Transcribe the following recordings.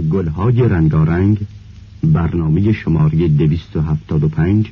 گلهای رنگارنگ برنامه شماره 275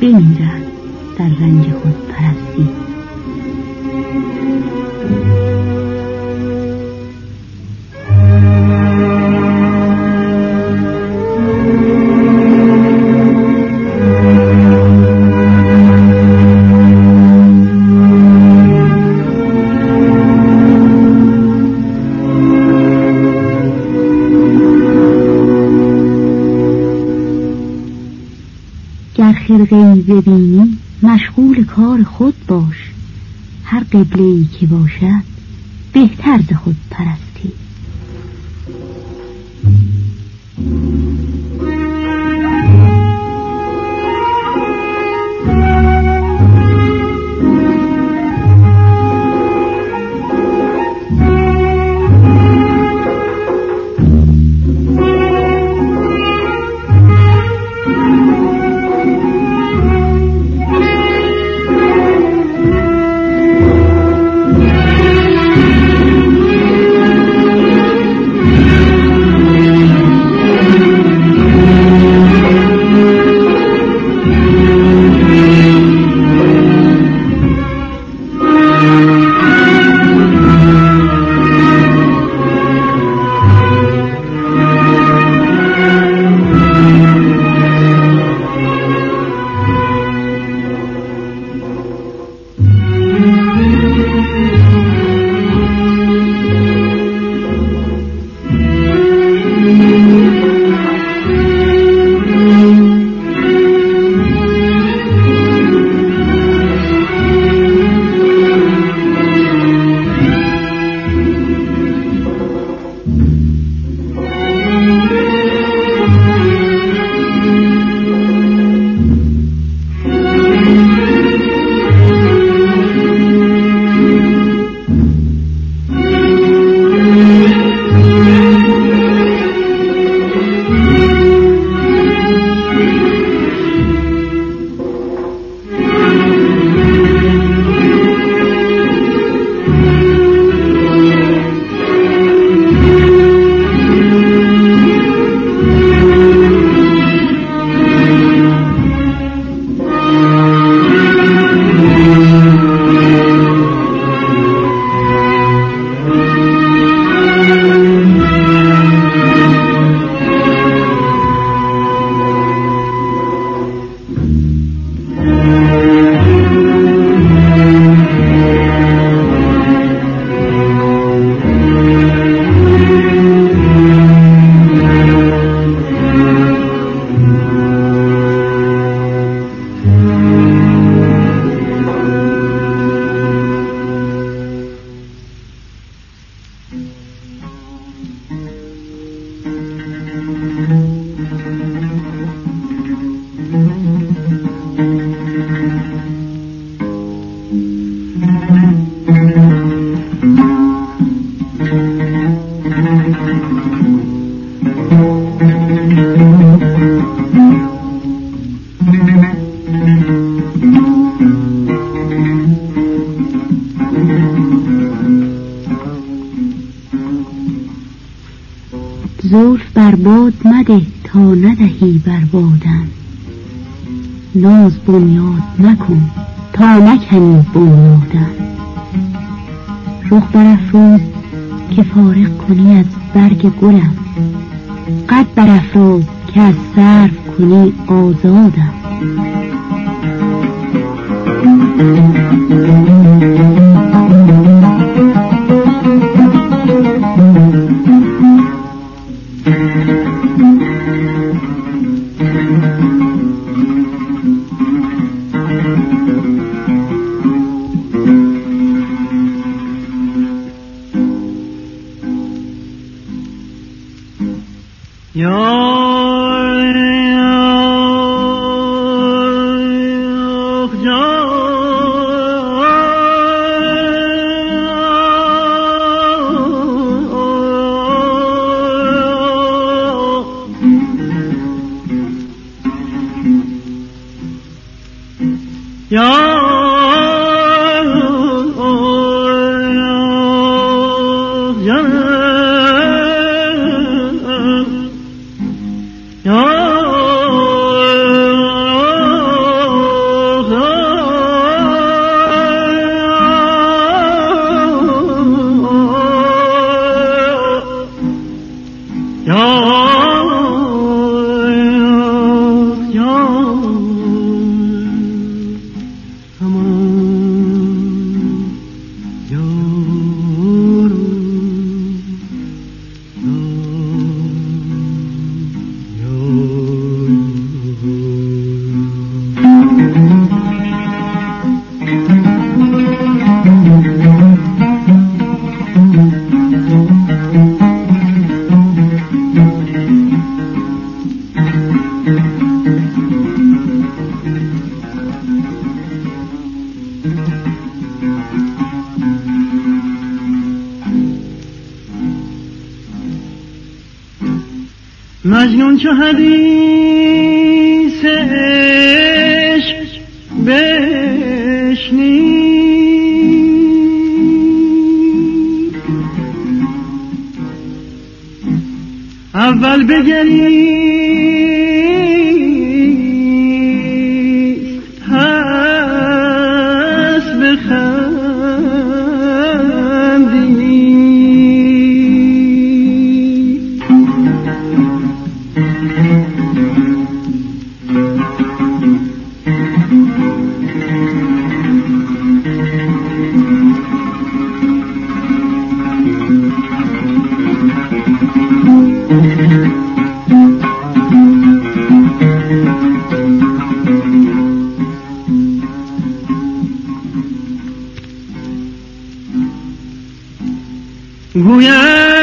别拧着，咱俩结婚。خرقه ببینی مشغول کار خود باش. هر قبله که باشد بهتر ز خود پرستی زلف بر باد مده تا ندهی بر بادم. ناز بنیاد نکن تا نکنی بنیادم رخ برافروز که فارغ کنی از برگ گلم. قد برافراز که از سر کنی آزادم. مجنون چه حدیث عشق بشنی اول بگری گویا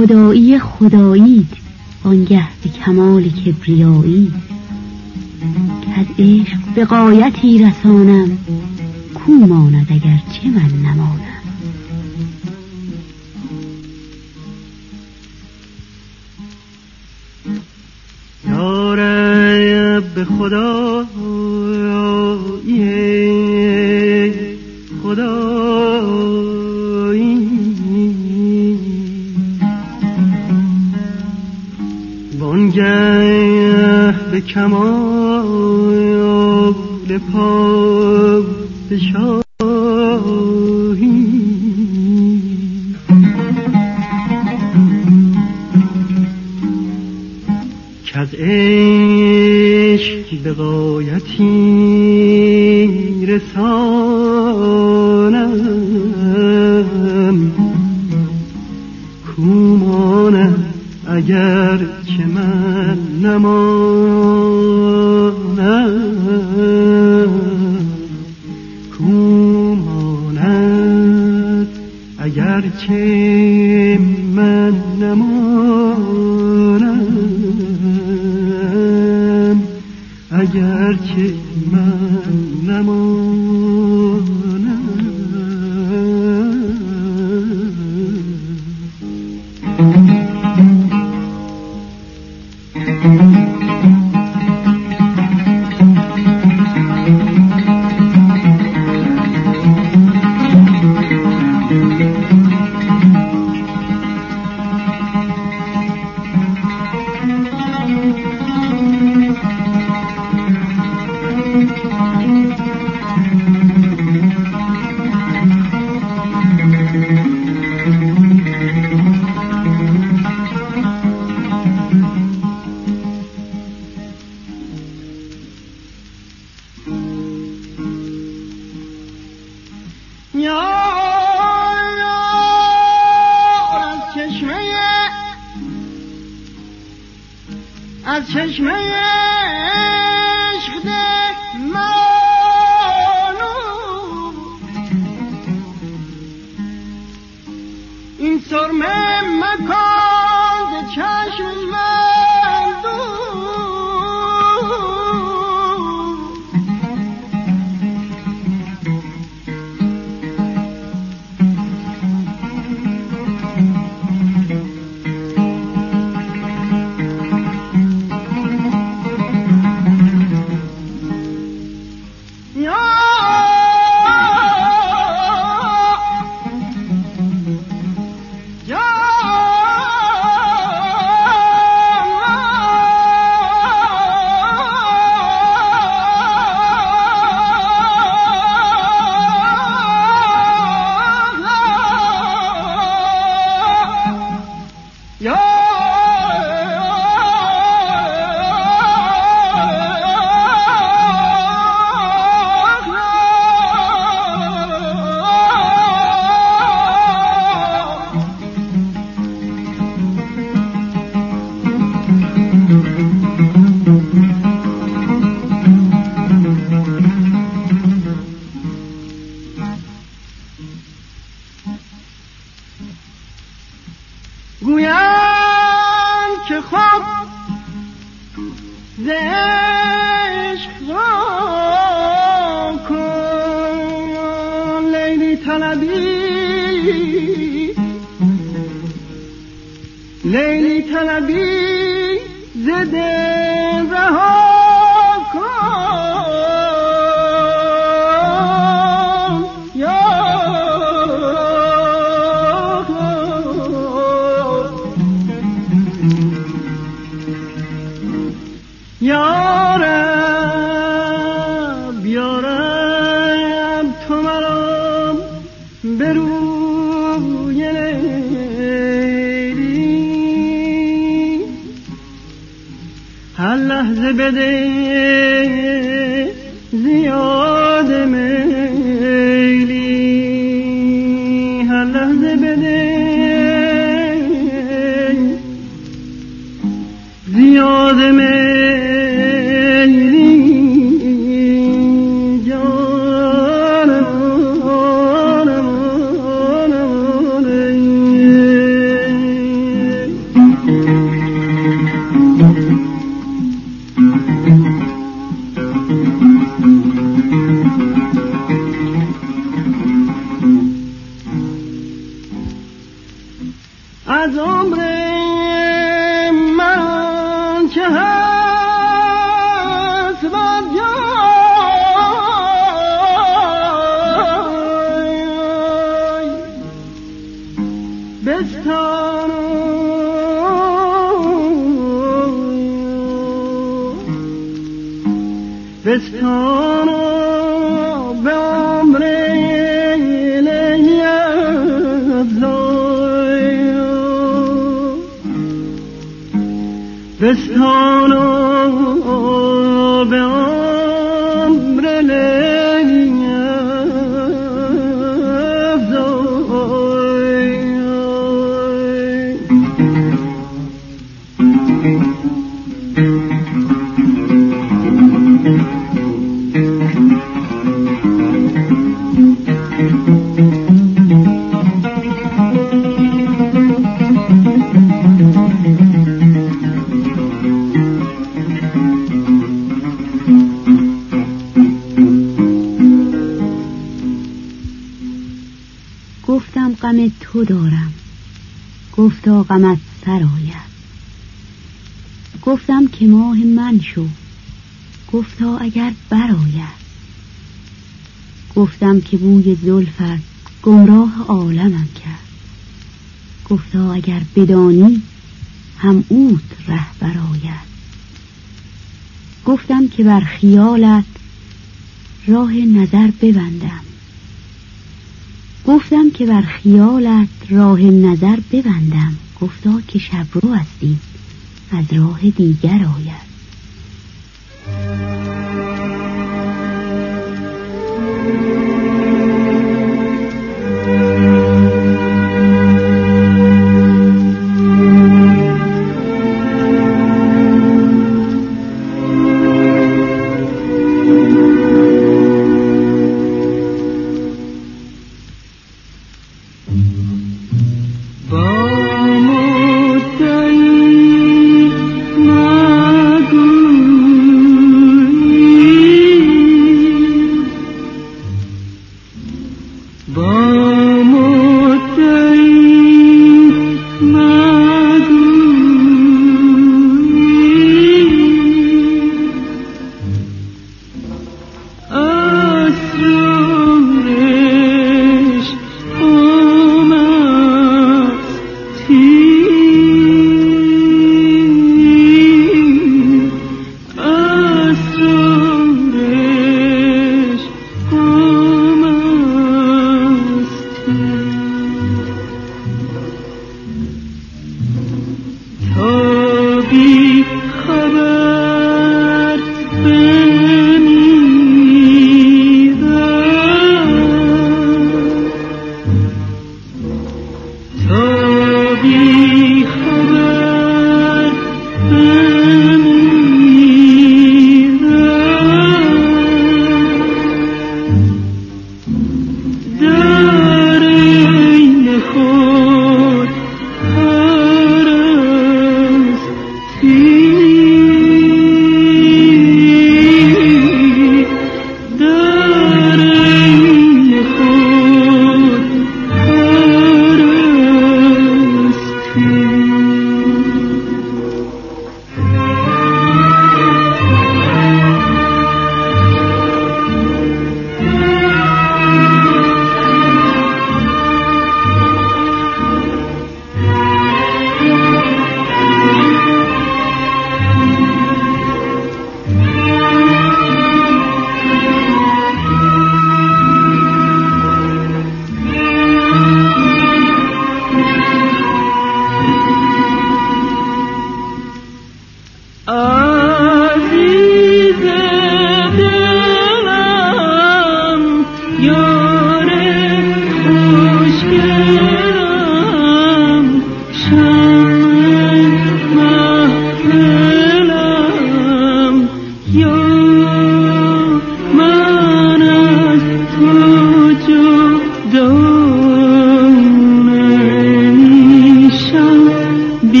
خدایی خدایید آنگه به کمال کبریایی که از عشق به قایتی رسانم کو ماند اگر چه من نمانم. کمال پادشاهی که از عشق به غایتی رسانم. کومانم اگر که من نمانم کوماند اگر چه من نمانم اگر چه من بده. زیاد گفتا غمت سرآید گفتم که ماه من شو. گفتا اگر برآید. گفتم که بوی زلفت گمراه عالمم کرد. گفتا اگر بدانی هم اوت ره برآید گفتم که بر خیالت راه نظر ببندم. گفتم که بر خیالت راه نظر ببندم. گفتا که شبرو هستیم از راه دیگر آید.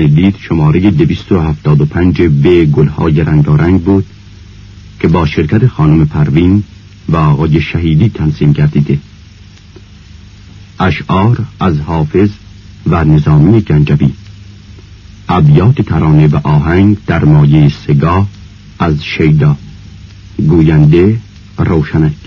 شنیدید شماره 275 به گلهای رنگارنگ بود که با شرکت خانم پروین و آقای شهیدی تنظیم گردیده. اشعار از حافظ و نظامی گنجبی ابیات ترانه و آهنگ در مایه سگاه از شیدا. گوینده روشنک.